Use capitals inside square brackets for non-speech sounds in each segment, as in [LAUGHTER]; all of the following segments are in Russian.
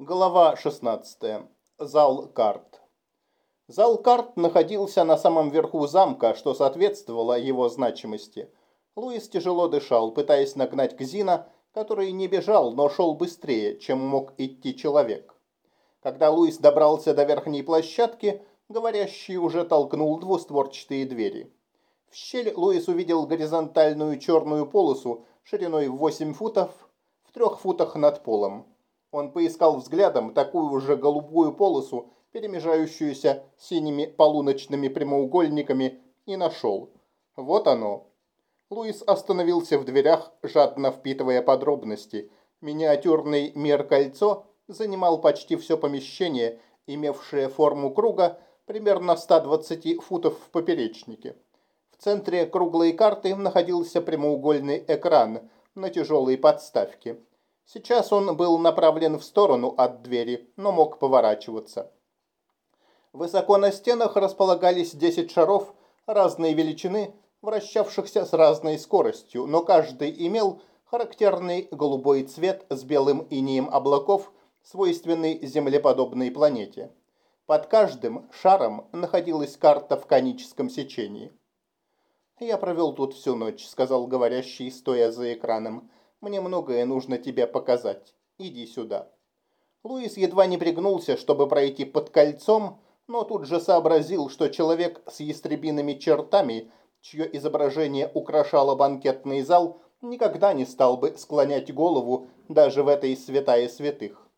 Глава 16. Зал карт. Зал карт находился на самом верху замка, что соответствовало его значимости. Луис тяжело дышал, пытаясь нагнать Кзина, который не бежал, но шел быстрее, чем мог идти человек. Когда Луис добрался до верхней площадки, говорящий уже толкнул двустворчатые двери. В щель Луис увидел горизонтальную черную полосу шириной в 8 футов, в трех футах над полом. Он поискал взглядом такую уже голубую полосу, перемежающуюся синими полуночными прямоугольниками, и нашел. Вот оно. Луис остановился в дверях, жадно впитывая подробности. Миниатюрный мир-кольцо занимал почти все помещение, имевшее форму круга, примерно 120 футов в поперечнике. В центре круглой карты находился прямоугольный экран на тяжелой подставке. Сейчас он был направлен в сторону от двери, но мог поворачиваться. Высоко на стенах располагались 10 шаров разной величины, вращавшихся с разной скоростью, но каждый имел характерный голубой цвет с белым инием облаков, свойственный землеподобной планете. Под каждым шаром находилась карта в коническом сечении. «Я провел тут всю ночь», — сказал говорящий, стоя за экраном. Мне многое нужно тебе показать. Иди сюда». Луис едва не пригнулся, чтобы пройти под кольцом, но тут же сообразил, что человек с ястребиными чертами, чье изображение украшало банкетный зал, никогда не стал бы склонять голову даже в этой святая святых.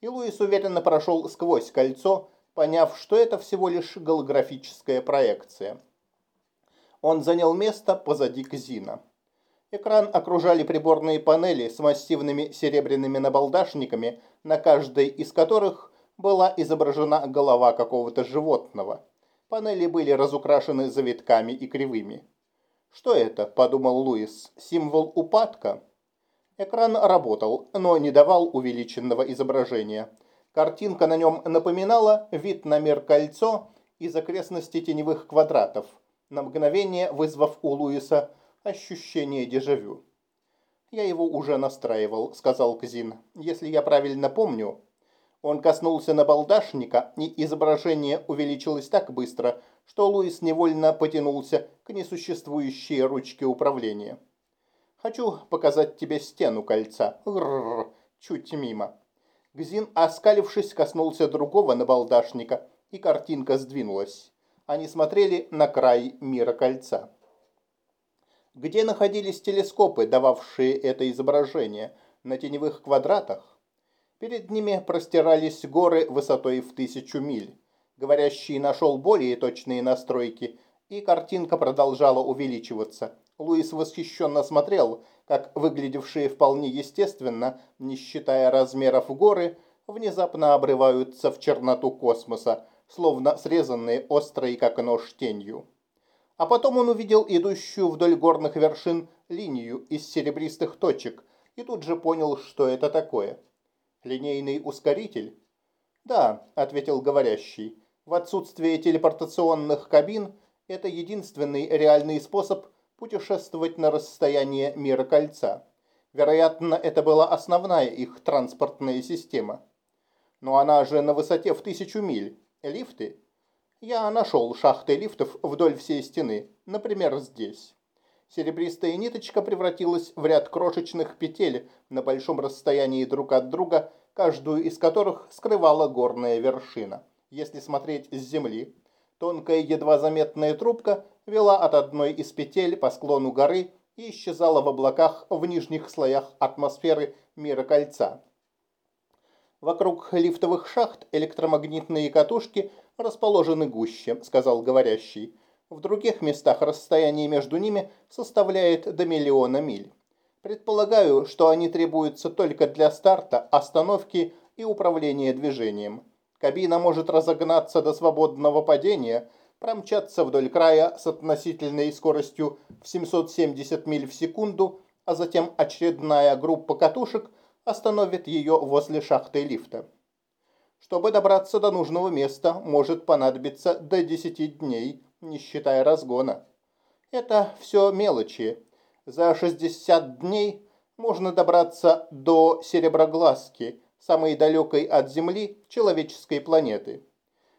И Луис уверенно прошел сквозь кольцо, поняв, что это всего лишь голографическая проекция. Он занял место позади Кзина. Экран окружали приборные панели с массивными серебряными набалдашниками, на каждой из которых была изображена голова какого-то животного. Панели были разукрашены завитками и кривыми. «Что это?» – подумал Луис. «Символ упадка?» Экран работал, но не давал увеличенного изображения. Картинка на нем напоминала вид на мир кольцо из окрестностей теневых квадратов, на мгновение вызвав у Луиса ощущение дежавю. «Я его уже настраивал», — сказал Казин. «Если я правильно помню...» Он коснулся набалдашника, и изображение увеличилось так быстро, что Луис невольно потянулся к несуществующей ручке управления. «Хочу показать тебе стену кольца. Рррр, чуть мимо». Гзин, оскалившись, коснулся другого набалдашника, и картинка сдвинулась. Они смотрели на край мира кольца где находились телескопы, дававшие это изображение, на теневых квадратах. Перед ними простирались горы высотой в тысячу миль. Говорящий нашел более точные настройки, и картинка продолжала увеличиваться. Луис восхищенно смотрел, как выглядевшие вполне естественно, не считая размеров горы, внезапно обрываются в черноту космоса, словно срезанные острой, как нож, тенью. А потом он увидел идущую вдоль горных вершин линию из серебристых точек и тут же понял, что это такое. Линейный ускоритель? Да, ответил говорящий. В отсутствие телепортационных кабин это единственный реальный способ путешествовать на расстояние мира кольца. Вероятно, это была основная их транспортная система. Но она же на высоте в тысячу миль. Лифты я нашел шахты лифтов вдоль всей стены, например, здесь. Серебристая ниточка превратилась в ряд крошечных петель на большом расстоянии друг от друга, каждую из которых скрывала горная вершина. Если смотреть с земли, тонкая едва заметная трубка вела от одной из петель по склону горы и исчезала в облаках в нижних слоях атмосферы мира кольца. Вокруг лифтовых шахт электромагнитные катушки расположены гуще», — сказал говорящий. «В других местах расстояние между ними составляет до миллиона миль. Предполагаю, что они требуются только для старта, остановки и управления движением. Кабина может разогнаться до свободного падения, промчаться вдоль края с относительной скоростью в 770 миль в секунду, а затем очередная группа катушек остановит ее возле шахты лифта. Чтобы добраться до нужного места, может понадобиться до 10 дней, не считая разгона. Это все мелочи. За 60 дней можно добраться до Сереброглазки, самой далекой от Земли человеческой планеты.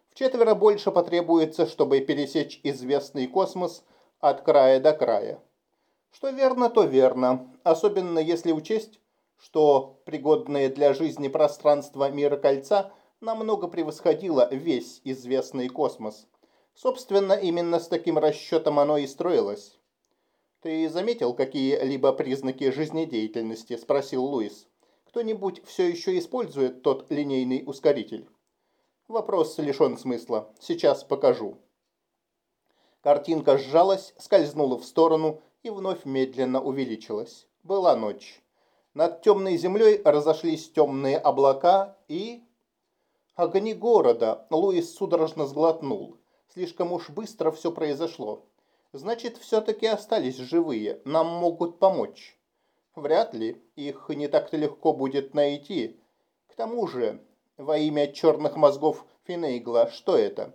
В четверо больше потребуется, чтобы пересечь известный космос от края до края. Что верно, то верно, особенно если учесть, что пригодное для жизни пространство мира кольца намного превосходило весь известный космос. Собственно, именно с таким расчетом оно и строилось. «Ты заметил какие-либо признаки жизнедеятельности?» – спросил Луис. «Кто-нибудь все еще использует тот линейный ускоритель?» Вопрос лишен смысла. Сейчас покажу. Картинка сжалась, скользнула в сторону и вновь медленно увеличилась. Была ночь. Над темной землей разошлись темные облака и... Огни города. Луис судорожно сглотнул. Слишком уж быстро все произошло. Значит, все-таки остались живые, нам могут помочь. Вряд ли, их не так-то легко будет найти. К тому же, во имя черных мозгов Финейгла, что это?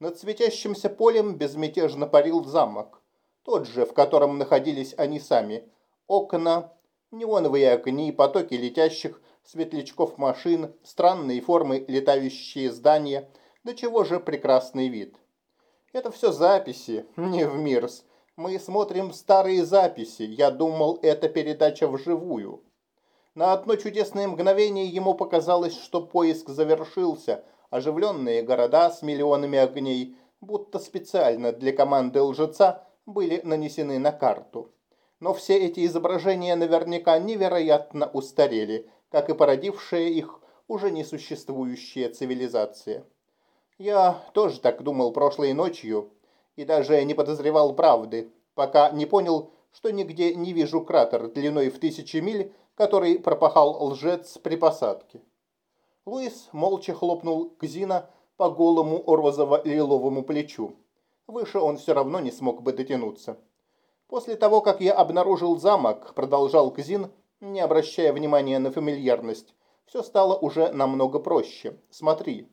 Над светящимся полем безмятежно парил замок. Тот же, в котором находились они сами. Окна, неоновые огни, потоки летящих светлячков машин, странные формы летающие здания. До чего же прекрасный вид. Это все записи, [LAUGHS] не в мирс. Мы смотрим старые записи. Я думал, это передача вживую. На одно чудесное мгновение ему показалось, что поиск завершился. Оживленные города с миллионами огней, будто специально для команды лжеца, были нанесены на карту. Но все эти изображения наверняка невероятно устарели, как и породившая их уже несуществующая цивилизация. Я тоже так думал прошлой ночью и даже не подозревал правды, пока не понял, что нигде не вижу кратер длиной в тысячи миль, который пропахал лжец при посадке. Луис молча хлопнул Кзина по голому розово-лиловому плечу. Выше он все равно не смог бы дотянуться. После того, как я обнаружил замок, продолжал Кзин, не обращая внимания на фамильярность, все стало уже намного проще. Смотри,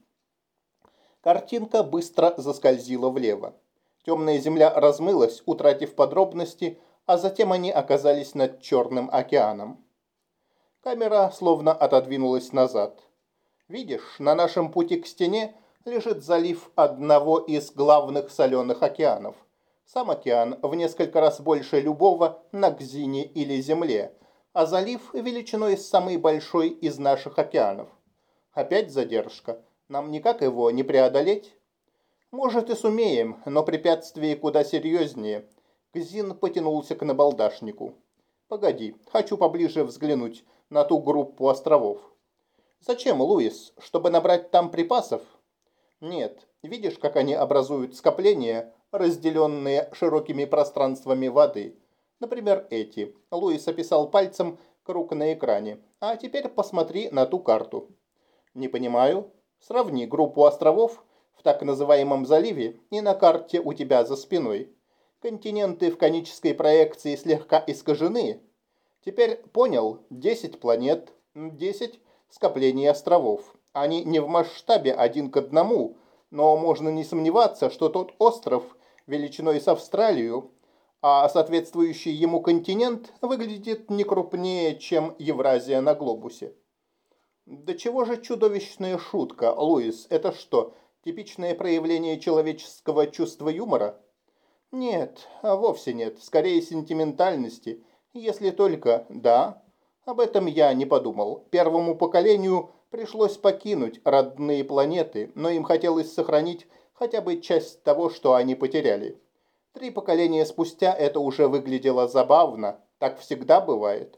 Картинка быстро заскользила влево. Темная земля размылась, утратив подробности, а затем они оказались над Черным океаном. Камера словно отодвинулась назад. Видишь, на нашем пути к стене лежит залив одного из главных соленых океанов. Сам океан в несколько раз больше любого на Гзине или Земле, а залив величиной самый большой из наших океанов. Опять задержка. Нам никак его не преодолеть? Может и сумеем, но препятствие куда серьезнее. Кзин потянулся к набалдашнику. Погоди, хочу поближе взглянуть на ту группу островов. Зачем, Луис? Чтобы набрать там припасов? Нет, видишь, как они образуют скопления, разделенные широкими пространствами воды. Например, эти. Луис описал пальцем круг на экране. А теперь посмотри на ту карту. Не понимаю. Сравни группу островов в так называемом заливе и на карте у тебя за спиной. Континенты в конической проекции слегка искажены. Теперь понял, 10 планет, 10 скоплений островов. Они не в масштабе один к одному, но можно не сомневаться, что тот остров величиной с Австралию, а соответствующий ему континент выглядит не крупнее, чем Евразия на глобусе. Да чего же чудовищная шутка, Луис? Это что, типичное проявление человеческого чувства юмора? Нет, а вовсе нет. Скорее сентиментальности. Если только, да. Об этом я не подумал. Первому поколению пришлось покинуть родные планеты, но им хотелось сохранить хотя бы часть того, что они потеряли. Три поколения спустя это уже выглядело забавно. Так всегда бывает.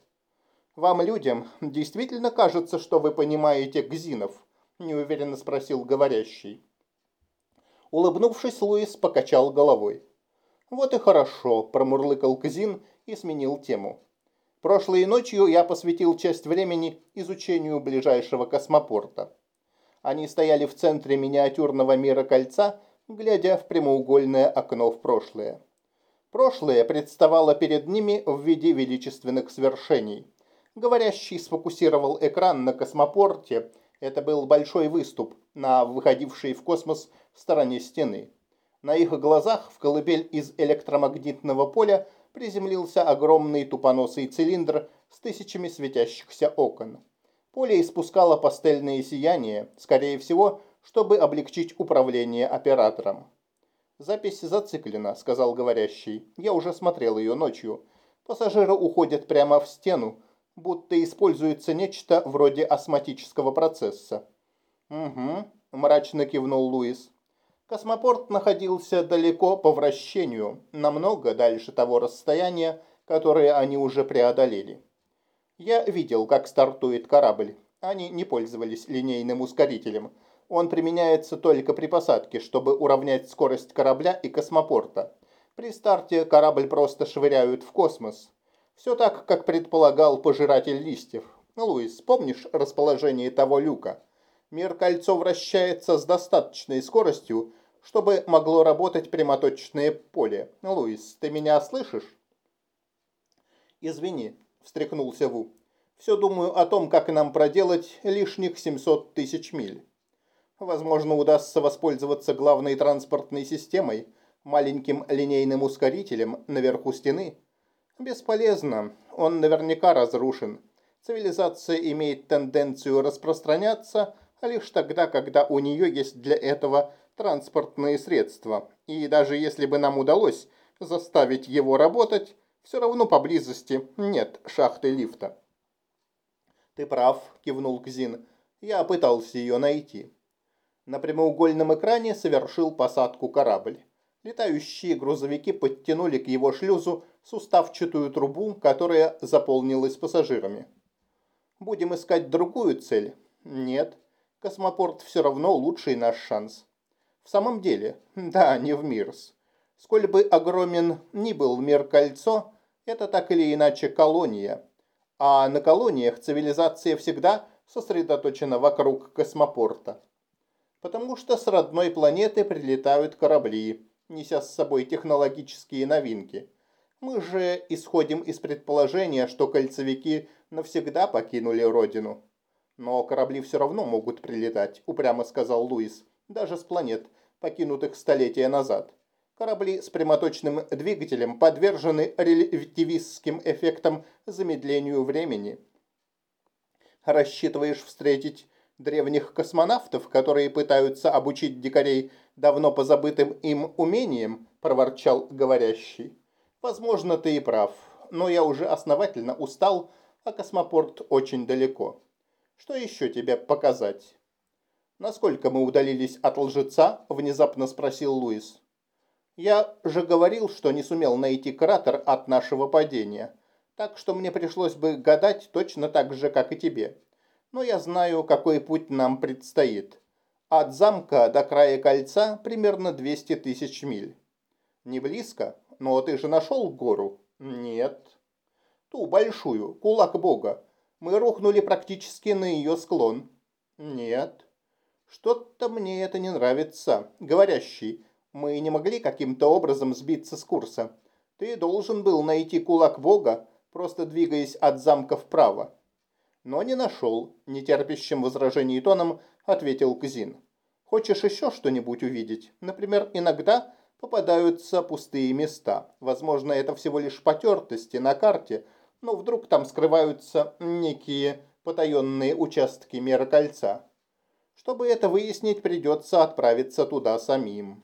«Вам, людям, действительно кажется, что вы понимаете гзинов?» – неуверенно спросил говорящий. Улыбнувшись, Луис покачал головой. «Вот и хорошо», – промурлыкал Кзин и сменил тему. «Прошлой ночью я посвятил часть времени изучению ближайшего космопорта. Они стояли в центре миниатюрного мира кольца, глядя в прямоугольное окно в прошлое. Прошлое представало перед ними в виде величественных свершений – Говорящий сфокусировал экран на космопорте. Это был большой выступ на выходившей в космос стороне стены. На их глазах в колыбель из электромагнитного поля приземлился огромный тупоносый цилиндр с тысячами светящихся окон. Поле испускало пастельные сияния, скорее всего, чтобы облегчить управление оператором. «Запись зациклена», — сказал говорящий. «Я уже смотрел ее ночью. Пассажиры уходят прямо в стену, будто используется нечто вроде осматического процесса». «Угу», — мрачно кивнул Луис. Космопорт находился далеко по вращению, намного дальше того расстояния, которое они уже преодолели. Я видел, как стартует корабль. Они не пользовались линейным ускорителем. Он применяется только при посадке, чтобы уравнять скорость корабля и космопорта. При старте корабль просто швыряют в космос. Все так, как предполагал пожиратель листьев. Луис, помнишь расположение того люка? Мир-кольцо вращается с достаточной скоростью, чтобы могло работать прямоточное поле. Луис, ты меня слышишь? Извини, встряхнулся Ву. Все думаю о том, как нам проделать лишних 700 тысяч миль. Возможно, удастся воспользоваться главной транспортной системой, маленьким линейным ускорителем наверху стены. Бесполезно, он наверняка разрушен. Цивилизация имеет тенденцию распространяться лишь тогда, когда у нее есть для этого транспортные средства. И даже если бы нам удалось заставить его работать, все равно поблизости нет шахты лифта. «Ты прав», – кивнул Кзин. «Я пытался ее найти». На прямоугольном экране совершил посадку корабль. Летающие грузовики подтянули к его шлюзу суставчатую трубу, которая заполнилась пассажирами. «Будем искать другую цель?» «Нет. Космопорт все равно лучший наш шанс». «В самом деле?» «Да, не в Мирс. Сколь бы огромен ни был мир-кольцо, это так или иначе колония. А на колониях цивилизация всегда сосредоточена вокруг космопорта. Потому что с родной планеты прилетают корабли, неся с собой технологические новинки. Мы же исходим из предположения, что кольцевики навсегда покинули родину. Но корабли все равно могут прилетать, упрямо сказал Луис, даже с планет, покинутых столетия назад. Корабли с прямоточным двигателем подвержены релятивистским эффектам замедлению времени. Рассчитываешь встретить древних космонавтов, которые пытаются обучить дикарей давно позабытым им умениям, проворчал говорящий. Возможно, ты и прав, но я уже основательно устал, а космопорт очень далеко. Что еще тебе показать? Насколько мы удалились от лжеца? Внезапно спросил Луис. Я же говорил, что не сумел найти кратер от нашего падения, так что мне пришлось бы гадать точно так же, как и тебе. Но я знаю, какой путь нам предстоит. От замка до края кольца примерно 200 тысяч миль. Не близко, но ты же нашел гору? Нет. Ту большую, кулак бога. Мы рухнули практически на ее склон. Нет. Что-то мне это не нравится. Говорящий, мы не могли каким-то образом сбиться с курса. Ты должен был найти кулак Бога, просто двигаясь от замка вправо. Но не нашел, нетерпящим возражений тоном ответил Кзин. Хочешь еще что-нибудь увидеть? Например, иногда попадаются пустые места. Возможно, это всего лишь потертости на карте, но вдруг там скрываются некие потаенные участки мира кольца. Чтобы это выяснить, придется отправиться туда самим.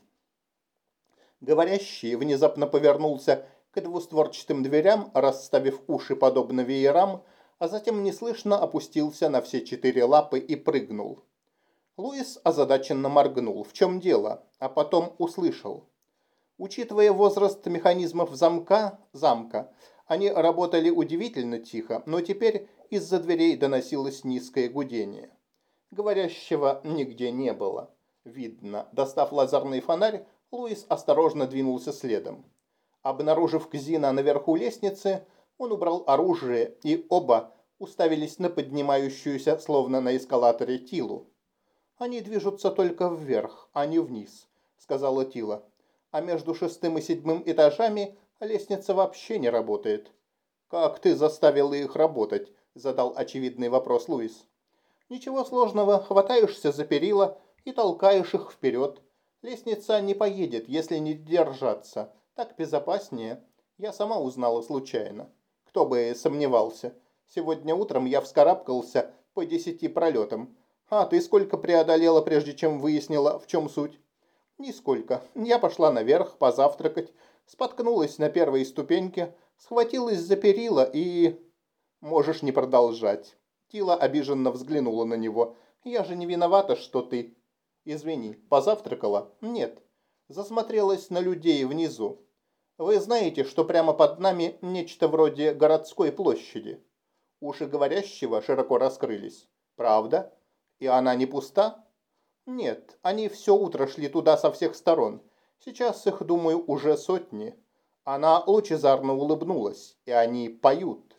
Говорящий внезапно повернулся к двустворчатым дверям, расставив уши подобно веерам, а затем неслышно опустился на все четыре лапы и прыгнул. Луис озадаченно моргнул. В чем дело? А потом услышал. Учитывая возраст механизмов замка, замка, они работали удивительно тихо, но теперь из-за дверей доносилось низкое гудение. Говорящего нигде не было. Видно, достав лазерный фонарь, Луис осторожно двинулся следом. Обнаружив Кзина наверху лестницы, он убрал оружие, и оба уставились на поднимающуюся, словно на эскалаторе, Тилу. «Они движутся только вверх, а не вниз», — сказала Тила. «А между шестым и седьмым этажами лестница вообще не работает». «Как ты заставила их работать?» — задал очевидный вопрос Луис. «Ничего сложного, хватаешься за перила и толкаешь их вперед. Лестница не поедет, если не держаться. Так безопаснее. Я сама узнала случайно. Кто бы сомневался. Сегодня утром я вскарабкался по десяти пролетам. А ты сколько преодолела, прежде чем выяснила, в чем суть? Нисколько. Я пошла наверх позавтракать, споткнулась на первой ступеньке, схватилась за перила и... Можешь не продолжать. Тила обиженно взглянула на него. Я же не виновата, что ты... Извини, позавтракала? Нет. Засмотрелась на людей внизу. Вы знаете, что прямо под нами нечто вроде городской площади. Уши говорящего широко раскрылись. Правда? И она не пуста? Нет, они все утро шли туда со всех сторон. Сейчас их, думаю, уже сотни. Она лучезарно улыбнулась, и они поют.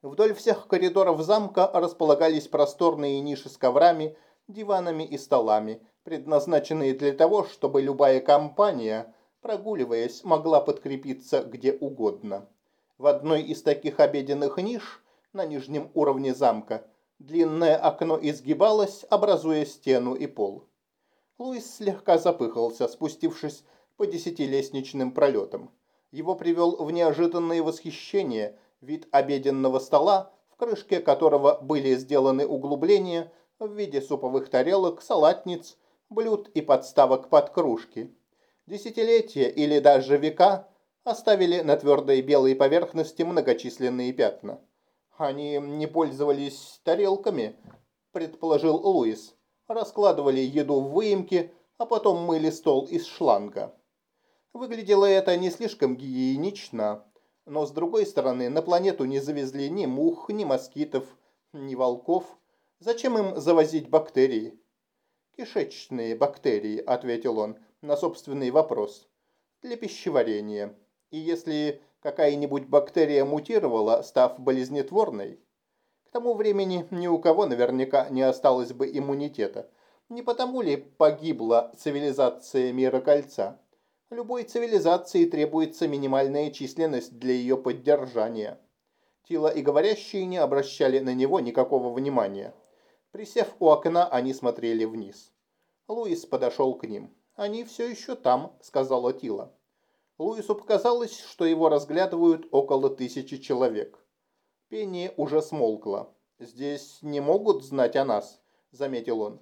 Вдоль всех коридоров замка располагались просторные ниши с коврами, диванами и столами, предназначенные для того, чтобы любая компания, прогуливаясь, могла подкрепиться где угодно. В одной из таких обеденных ниш на нижнем уровне замка длинное окно изгибалось, образуя стену и пол. Луис слегка запыхался, спустившись по десяти лестничным пролетам. Его привел в неожиданное восхищение вид обеденного стола, в крышке которого были сделаны углубления в виде суповых тарелок, салатниц, блюд и подставок под кружки. Десятилетия или даже века оставили на твердой белой поверхности многочисленные пятна. Они не пользовались тарелками, предположил Луис. Раскладывали еду в выемки, а потом мыли стол из шланга. Выглядело это не слишком гигиенично, но с другой стороны, на планету не завезли ни мух, ни москитов, ни волков. Зачем им завозить бактерии? «Кишечные бактерии», – ответил он на собственный вопрос. «Для пищеварения. И если какая-нибудь бактерия мутировала, став болезнетворной, к тому времени ни у кого наверняка не осталось бы иммунитета. Не потому ли погибла цивилизация мира кольца? Любой цивилизации требуется минимальная численность для ее поддержания. Тила и говорящие не обращали на него никакого внимания. Присев у окна, они смотрели вниз. Луис подошел к ним. «Они все еще там», — сказала Тила. Луису показалось, что его разглядывают около тысячи человек. Пение уже смолкло. «Здесь не могут знать о нас», — заметил он.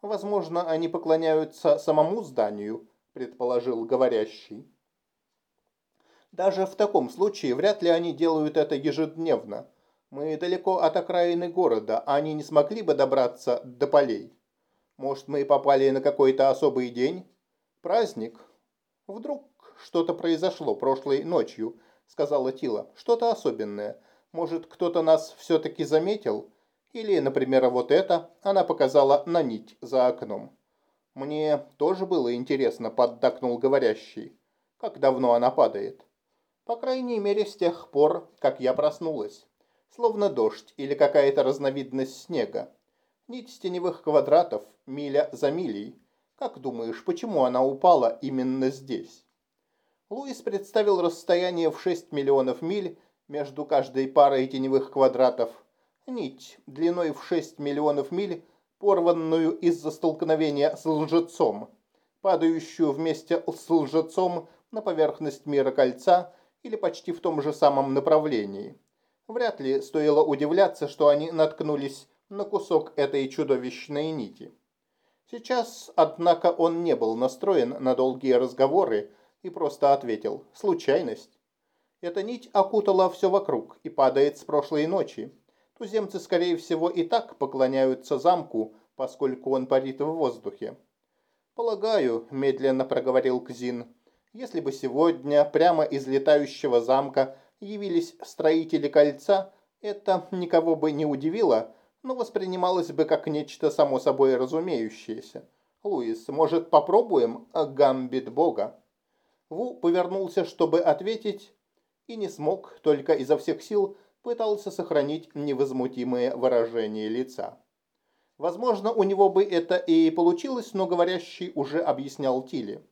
«Возможно, они поклоняются самому зданию», — предположил говорящий. «Даже в таком случае вряд ли они делают это ежедневно. Мы далеко от окраины города, а они не смогли бы добраться до полей. Может, мы попали на какой-то особый день? Праздник? Вдруг что-то произошло прошлой ночью, сказала Тила. Что-то особенное. Может, кто-то нас все-таки заметил? Или, например, вот это, она показала на нить за окном. Мне тоже было интересно, поддакнул говорящий. Как давно она падает? По крайней мере, с тех пор, как я проснулась. Словно дождь или какая-то разновидность снега. Нить теневых квадратов, миля за милей. Как думаешь, почему она упала именно здесь? Луис представил расстояние в 6 миллионов миль между каждой парой теневых квадратов. Нить длиной в 6 миллионов миль, порванную из-за столкновения с лжецом, падающую вместе с лжецом на поверхность мира кольца или почти в том же самом направлении. Вряд ли стоило удивляться, что они наткнулись на кусок этой чудовищной нити. Сейчас, однако, он не был настроен на долгие разговоры и просто ответил «случайность». Эта нить окутала все вокруг и падает с прошлой ночи. Туземцы, скорее всего, и так поклоняются замку, поскольку он парит в воздухе. «Полагаю», – медленно проговорил Кзин, – «если бы сегодня прямо из летающего замка явились строители кольца, это никого бы не удивило, но воспринималось бы как нечто само собой разумеющееся. Луис, может, попробуем гамбит бога? Ву повернулся, чтобы ответить, и не смог, только изо всех сил пытался сохранить невозмутимое выражение лица. Возможно, у него бы это и получилось, но говорящий уже объяснял Тиле.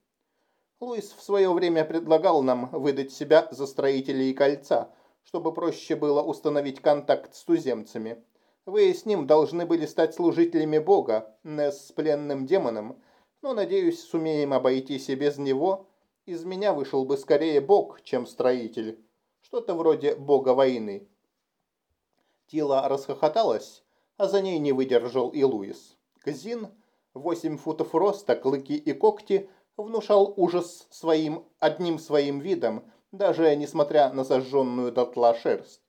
Луис в свое время предлагал нам выдать себя за строителей кольца, чтобы проще было установить контакт с туземцами – вы с ним должны были стать служителями Бога, не с пленным демоном, но, надеюсь, сумеем обойтись и без него. Из меня вышел бы скорее Бог, чем строитель. Что-то вроде Бога войны. Тила расхохоталась, а за ней не выдержал и Луис. Казин, восемь футов роста, клыки и когти, внушал ужас своим одним своим видом, даже несмотря на сожженную дотла шерсть.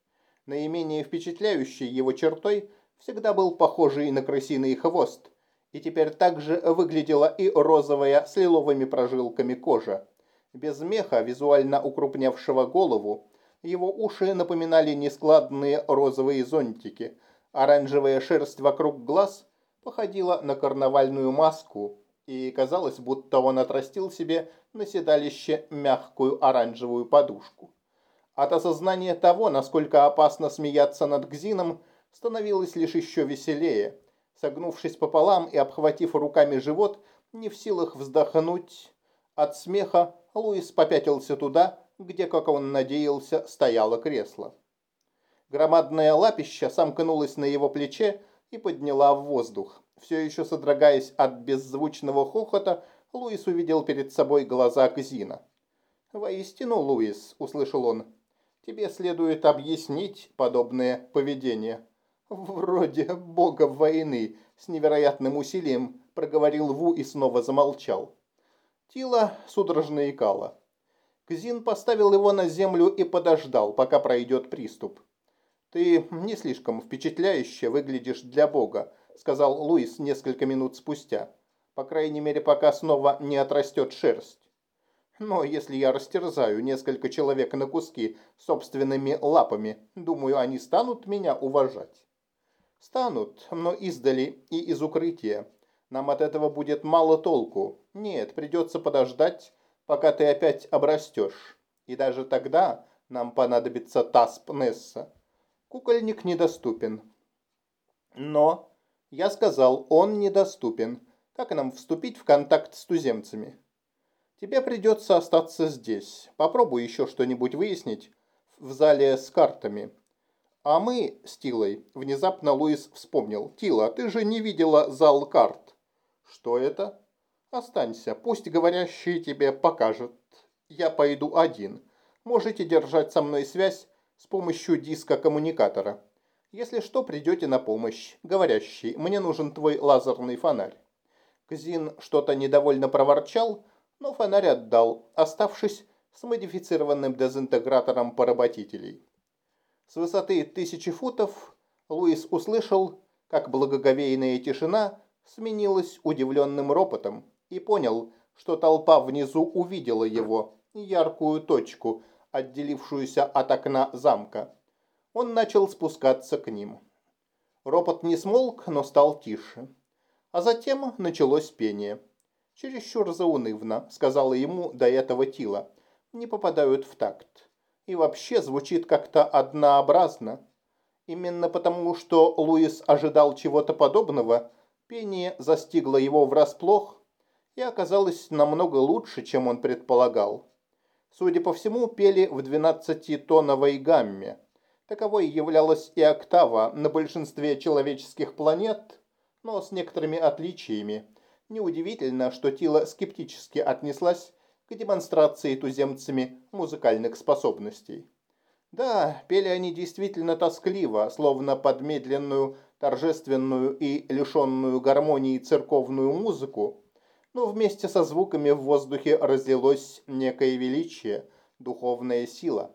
Наименее впечатляющей его чертой всегда был похожий на крысиный хвост, и теперь также выглядела и розовая с лиловыми прожилками кожа. Без меха, визуально укрупнявшего голову, его уши напоминали нескладные розовые зонтики. Оранжевая шерсть вокруг глаз походила на карнавальную маску, и казалось, будто он отрастил себе на седалище мягкую оранжевую подушку. От осознания того, насколько опасно смеяться над Гзином, становилось лишь еще веселее. Согнувшись пополам и обхватив руками живот, не в силах вздохнуть от смеха, Луис попятился туда, где, как он надеялся, стояло кресло. Громадное лапище сомкнулось на его плече и подняла в воздух. Все еще содрогаясь от беззвучного хохота, Луис увидел перед собой глаза Кзина. «Воистину, Луис», — услышал он, — «тебе следует объяснить подобное поведение». «Вроде бога войны», — с невероятным усилием проговорил Ву и снова замолчал. Тила судорожно икала. Кзин поставил его на землю и подождал, пока пройдет приступ. «Ты не слишком впечатляюще выглядишь для Бога», сказал Луис несколько минут спустя. «По крайней мере, пока снова не отрастет шерсть. Но если я растерзаю несколько человек на куски собственными лапами, думаю, они станут меня уважать». «Станут, но издали и из укрытия. Нам от этого будет мало толку. Нет, придется подождать, пока ты опять обрастешь. И даже тогда нам понадобится Тасп Несса. Кукольник недоступен. Но, я сказал, он недоступен. Как нам вступить в контакт с туземцами? Тебе придется остаться здесь. Попробуй еще что-нибудь выяснить в зале с картами. А мы с Тилой, внезапно Луис вспомнил. Тила, ты же не видела зал карт. Что это? Останься, пусть говорящий тебе покажет. Я пойду один. Можете держать со мной связь с помощью диска-коммуникатора. Если что, придете на помощь. Говорящий, мне нужен твой лазерный фонарь. Кзин что-то недовольно проворчал, но фонарь отдал, оставшись с модифицированным дезинтегратором поработителей. С высоты тысячи футов Луис услышал, как благоговейная тишина сменилась удивленным ропотом и понял, что толпа внизу увидела его, яркую точку – отделившуюся от окна замка. Он начал спускаться к ним. Ропот не смолк, но стал тише. А затем началось пение. «Чересчур заунывно», — сказала ему до этого Тила. «Не попадают в такт. И вообще звучит как-то однообразно. Именно потому, что Луис ожидал чего-то подобного, пение застигло его врасплох и оказалось намного лучше, чем он предполагал. Судя по всему, пели в 12-тоновой гамме. Таковой являлась и октава на большинстве человеческих планет, но с некоторыми отличиями. Неудивительно, что Тила скептически отнеслась к демонстрации туземцами музыкальных способностей. Да, пели они действительно тоскливо, словно под медленную, торжественную и лишенную гармонии церковную музыку, но вместе со звуками в воздухе разлилось некое величие, духовная сила.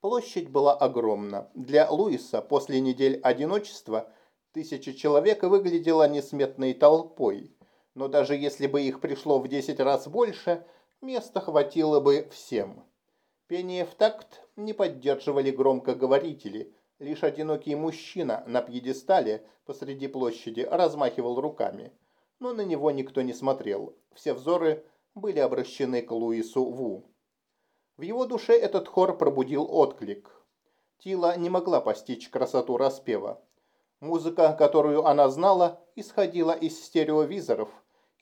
Площадь была огромна. Для Луиса после недель одиночества тысяча человек выглядела несметной толпой. Но даже если бы их пришло в десять раз больше, места хватило бы всем. Пение в такт не поддерживали громкоговорители. Лишь одинокий мужчина на пьедестале посреди площади размахивал руками – но на него никто не смотрел. Все взоры были обращены к Луису Ву. В его душе этот хор пробудил отклик. Тила не могла постичь красоту распева. Музыка, которую она знала, исходила из стереовизоров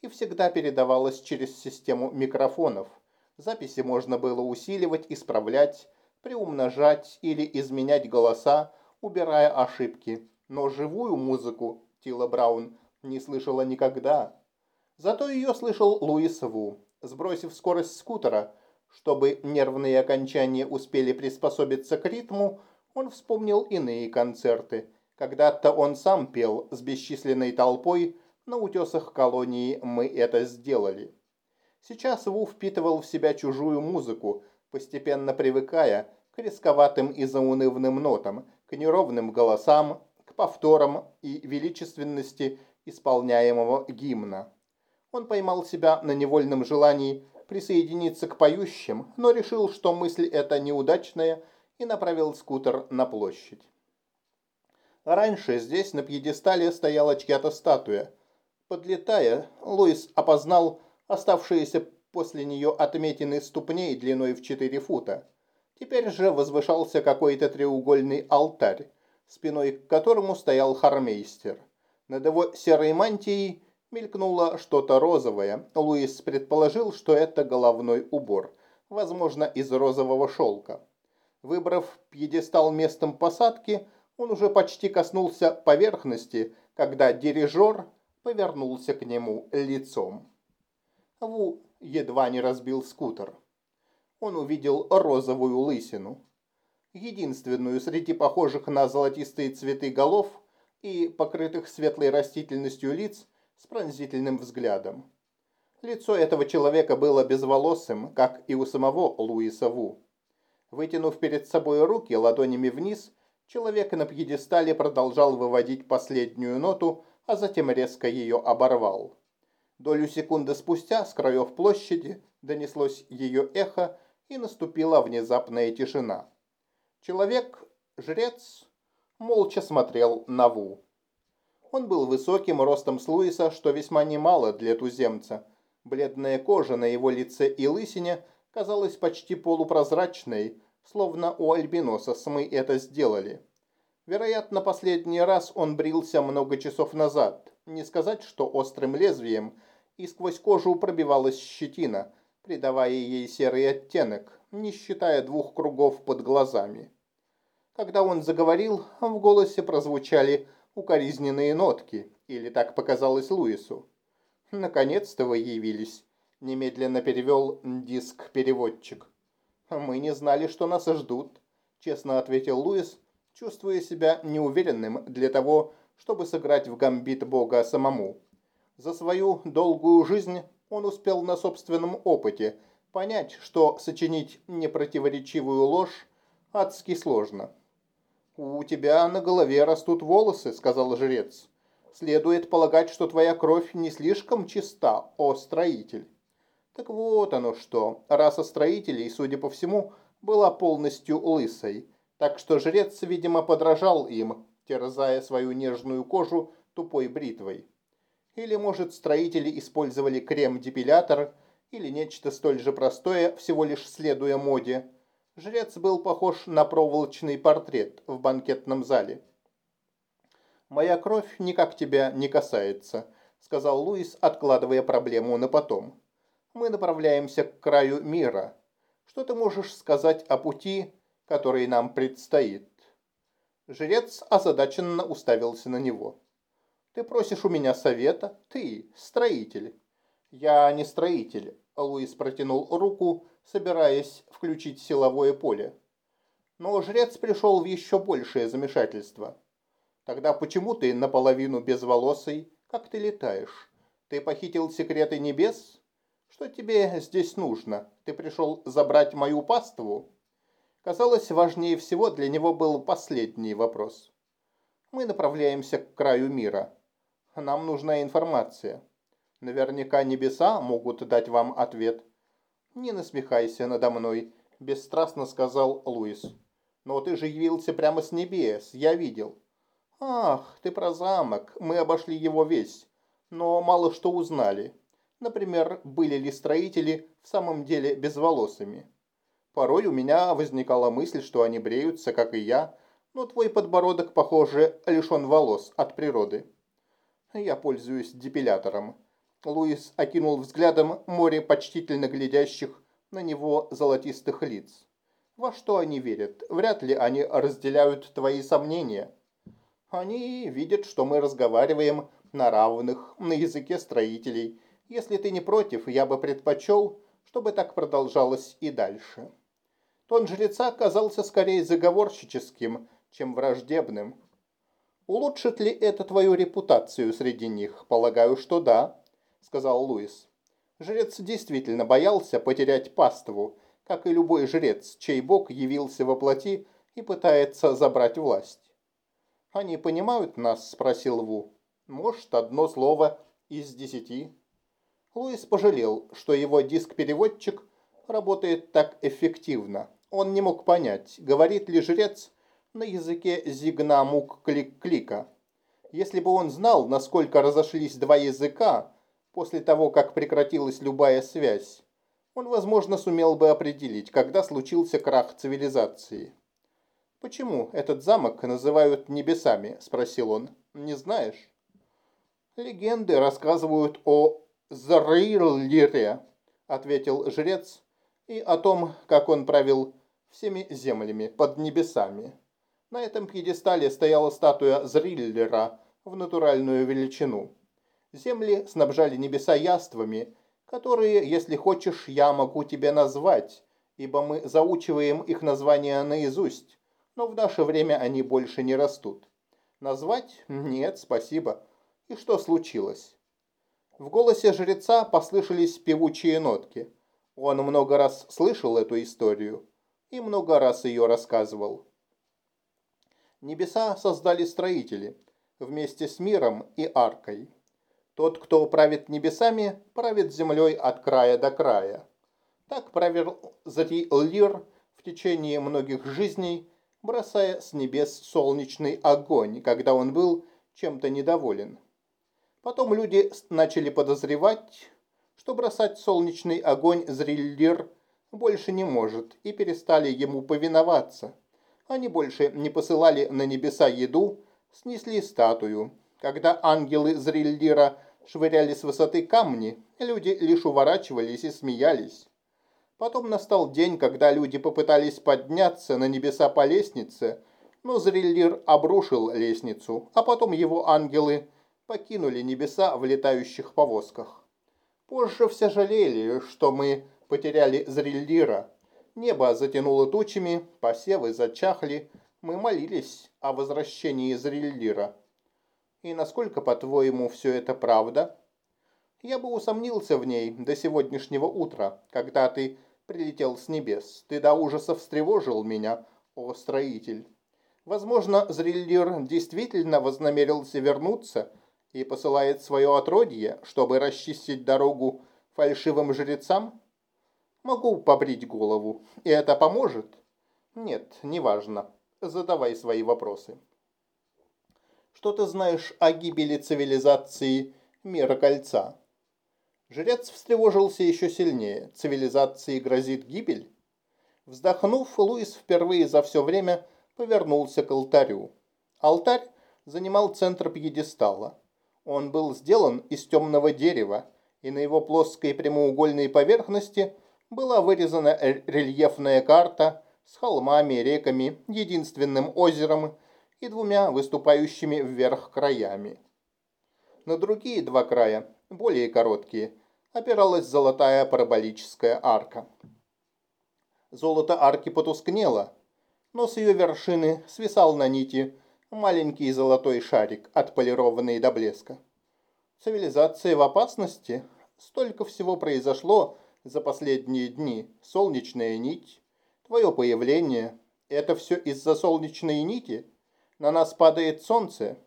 и всегда передавалась через систему микрофонов. Записи можно было усиливать, исправлять, приумножать или изменять голоса, убирая ошибки. Но живую музыку Тила Браун не слышала никогда. Зато ее слышал Луис Ву. Сбросив скорость скутера, чтобы нервные окончания успели приспособиться к ритму, Он вспомнил иные концерты. Когда-то он сам пел с бесчисленной толпой на утесах колонии «Мы это сделали». Сейчас Ву впитывал в себя чужую музыку, постепенно привыкая к рисковатым и заунывным нотам, к неровным голосам, к повторам и величественности исполняемого гимна. Он поймал себя на невольном желании присоединиться к поющим, но решил, что мысль эта неудачная, и направил скутер на площадь. Раньше здесь на пьедестале стояла чья-то статуя. Подлетая, Луис опознал оставшиеся после нее отметины ступней длиной в 4 фута. Теперь же возвышался какой-то треугольный алтарь, спиной к которому стоял хармейстер. Над его серой мантией мелькнуло что-то розовое. Луис предположил, что это головной убор, возможно, из розового шелка. Выбрав пьедестал местом посадки, он уже почти коснулся поверхности, когда дирижер повернулся к нему лицом. Ву едва не разбил скутер. Он увидел розовую лысину. Единственную среди похожих на золотистые цветы голов и покрытых светлой растительностью лиц с пронзительным взглядом. Лицо этого человека было безволосым, как и у самого Луиса Ву. Вытянув перед собой руки ладонями вниз, человек на пьедестале продолжал выводить последнюю ноту, а затем резко ее оборвал. Долю секунды спустя с краев площади донеслось ее эхо, и наступила внезапная тишина. Человек, жрец, молча смотрел на Ву. Он был высоким ростом с Луиса, что весьма немало для туземца. Бледная кожа на его лице и лысине казалась почти полупрозрачной, словно у альбиноса мы это сделали. Вероятно, последний раз он брился много часов назад. Не сказать, что острым лезвием, и сквозь кожу пробивалась щетина, придавая ей серый оттенок, не считая двух кругов под глазами. Когда он заговорил, в голосе прозвучали укоризненные нотки, или так показалось Луису. «Наконец-то вы явились», – немедленно перевел диск-переводчик. «Мы не знали, что нас ждут», – честно ответил Луис, чувствуя себя неуверенным для того, чтобы сыграть в гамбит Бога самому. За свою долгую жизнь он успел на собственном опыте понять, что сочинить непротиворечивую ложь адски сложно. «У тебя на голове растут волосы», — сказал жрец. «Следует полагать, что твоя кровь не слишком чиста, о строитель». Так вот оно что. Раса строителей, судя по всему, была полностью лысой. Так что жрец, видимо, подражал им, терзая свою нежную кожу тупой бритвой. Или, может, строители использовали крем-депилятор, или нечто столь же простое, всего лишь следуя моде. Жрец был похож на проволочный портрет в банкетном зале. «Моя кровь никак тебя не касается», — сказал Луис, откладывая проблему на потом. «Мы направляемся к краю мира. Что ты можешь сказать о пути, который нам предстоит?» Жрец озадаченно уставился на него. «Ты просишь у меня совета? Ты, строитель». «Я не строитель», — Луис протянул руку, собираясь включить силовое поле. Но жрец пришел в еще большее замешательство. Тогда почему ты наполовину безволосый? Как ты летаешь? Ты похитил секреты небес? Что тебе здесь нужно? Ты пришел забрать мою паству? Казалось, важнее всего для него был последний вопрос. Мы направляемся к краю мира. Нам нужна информация. Наверняка небеса могут дать вам ответ. «Не насмехайся надо мной», – бесстрастно сказал Луис. «Но ты же явился прямо с небес, я видел». «Ах, ты про замок, мы обошли его весь, но мало что узнали. Например, были ли строители в самом деле безволосыми. Порой у меня возникала мысль, что они бреются, как и я, но твой подбородок, похоже, лишен волос от природы. Я пользуюсь депилятором. Луис окинул взглядом море почтительно глядящих на него золотистых лиц. Во что они верят? Вряд ли они разделяют твои сомнения. Они видят, что мы разговариваем на равных, на языке строителей. Если ты не против, я бы предпочел, чтобы так продолжалось и дальше. Тон жреца казался скорее заговорщическим, чем враждебным. «Улучшит ли это твою репутацию среди них? Полагаю, что да», — сказал Луис. Жрец действительно боялся потерять паству, как и любой жрец, чей бог явился во плоти и пытается забрать власть. «Они понимают нас?» – спросил Ву. «Может, одно слово из десяти?» Луис пожалел, что его диск-переводчик работает так эффективно. Он не мог понять, говорит ли жрец на языке зигна-мук-клик-клика. Если бы он знал, насколько разошлись два языка после того, как прекратилась любая связь, он, возможно, сумел бы определить, когда случился крах цивилизации. «Почему этот замок называют небесами?» – спросил он. «Не знаешь?» «Легенды рассказывают о Зриллере», – ответил жрец, и о том, как он правил всеми землями под небесами. На этом пьедестале стояла статуя Зриллера в натуральную величину. Земли снабжали небеса яствами, которые, если хочешь, я могу тебе назвать, ибо мы заучиваем их названия наизусть, но в наше время они больше не растут. Назвать? Нет, спасибо. И что случилось? В голосе жреца послышались певучие нотки. Он много раз слышал эту историю и много раз ее рассказывал. Небеса создали строители вместе с миром и аркой. Тот, кто правит небесами, правит землей от края до края. Так правил Лир в течение многих жизней, бросая с небес солнечный огонь, когда он был чем-то недоволен. Потом люди начали подозревать, что бросать солнечный огонь Зриллир больше не может, и перестали ему повиноваться. Они больше не посылали на небеса еду, снесли статую. Когда ангелы Зриллира швыряли с высоты камни, люди лишь уворачивались и смеялись. Потом настал день, когда люди попытались подняться на небеса по лестнице, но Зриллир обрушил лестницу, а потом его ангелы покинули небеса в летающих повозках. Позже все жалели, что мы потеряли Зриллира. Небо затянуло тучами, посевы зачахли. Мы молились о возвращении Зриллира. И насколько, по-твоему, все это правда? Я бы усомнился в ней до сегодняшнего утра, когда ты прилетел с небес. Ты до ужаса встревожил меня, о строитель. Возможно, Зриллир действительно вознамерился вернуться – и посылает свое отродье, чтобы расчистить дорогу фальшивым жрецам? Могу побрить голову, и это поможет? Нет, неважно. Задавай свои вопросы. Что ты знаешь о гибели цивилизации Мира Кольца? Жрец встревожился еще сильнее. Цивилизации грозит гибель? Вздохнув, Луис впервые за все время повернулся к алтарю. Алтарь занимал центр пьедестала. Он был сделан из темного дерева, и на его плоской прямоугольной поверхности была вырезана рельефная карта с холмами, реками, единственным озером и двумя выступающими вверх краями. На другие два края, более короткие, опиралась золотая параболическая арка. Золото арки потускнело, но с ее вершины свисал на нити маленький золотой шарик, отполированный до блеска. Цивилизация в опасности? Столько всего произошло за последние дни. Солнечная нить, твое появление. Это все из-за солнечной нити? На нас падает солнце?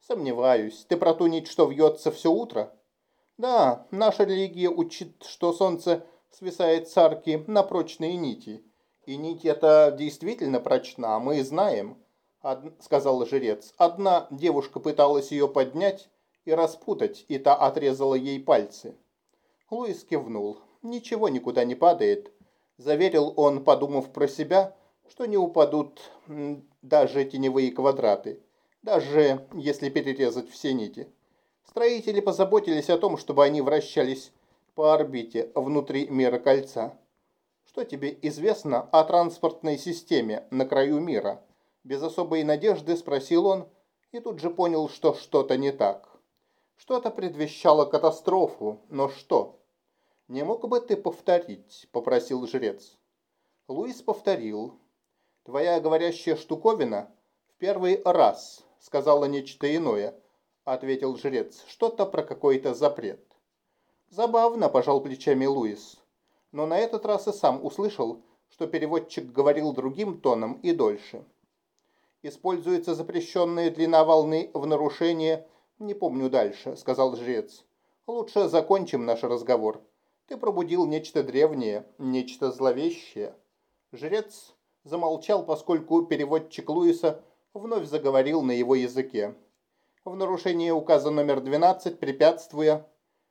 Сомневаюсь. Ты про ту нить, что вьется все утро? Да, наша религия учит, что солнце свисает с арки на прочные нити. И нить эта действительно прочна, мы знаем. Од... сказал жрец. Одна девушка пыталась ее поднять и распутать, и та отрезала ей пальцы. Луис кивнул. Ничего никуда не падает. Заверил он, подумав про себя, что не упадут даже теневые квадраты, даже если перерезать все нити. Строители позаботились о том, чтобы они вращались по орбите внутри мира кольца. Что тебе известно о транспортной системе на краю мира? Без особой надежды спросил он и тут же понял, что что-то не так. Что-то предвещало катастрофу, но что? «Не мог бы ты повторить?» – попросил жрец. Луис повторил. «Твоя говорящая штуковина в первый раз сказала нечто иное», — ответил жрец. «Что-то про какой-то запрет». «Забавно», — пожал плечами Луис. Но на этот раз и сам услышал, что переводчик говорил другим тоном и дольше. «Используется запрещенная длина волны в нарушение...» «Не помню дальше», — сказал жрец. «Лучше закончим наш разговор. Ты пробудил нечто древнее, нечто зловещее». Жрец замолчал, поскольку переводчик Луиса вновь заговорил на его языке. «В нарушение указа номер 12, препятствуя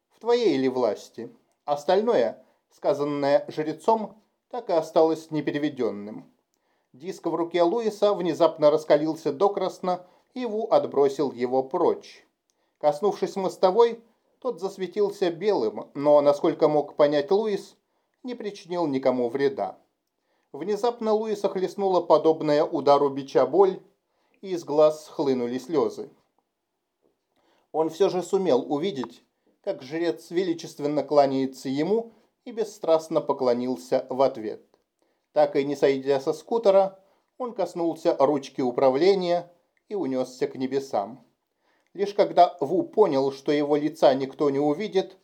в твоей или власти. Остальное, сказанное жрецом, так и осталось непереведенным». Диск в руке Луиса внезапно раскалился докрасно, и Ву отбросил его прочь. Коснувшись мостовой, тот засветился белым, но, насколько мог понять Луис, не причинил никому вреда. Внезапно Луиса хлестнула подобная удару бича боль, и из глаз хлынули слезы. Он все же сумел увидеть, как жрец величественно кланяется ему и бесстрастно поклонился в ответ. Так и не сойдя со скутера, он коснулся ручки управления и унесся к небесам. Лишь когда Ву понял, что его лица никто не увидит,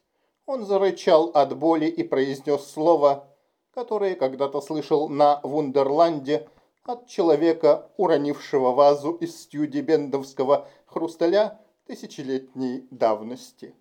он зарычал от боли и произнес слово которые когда-то слышал на Вундерланде от человека, уронившего вазу из стюдибендовского хрусталя тысячелетней давности.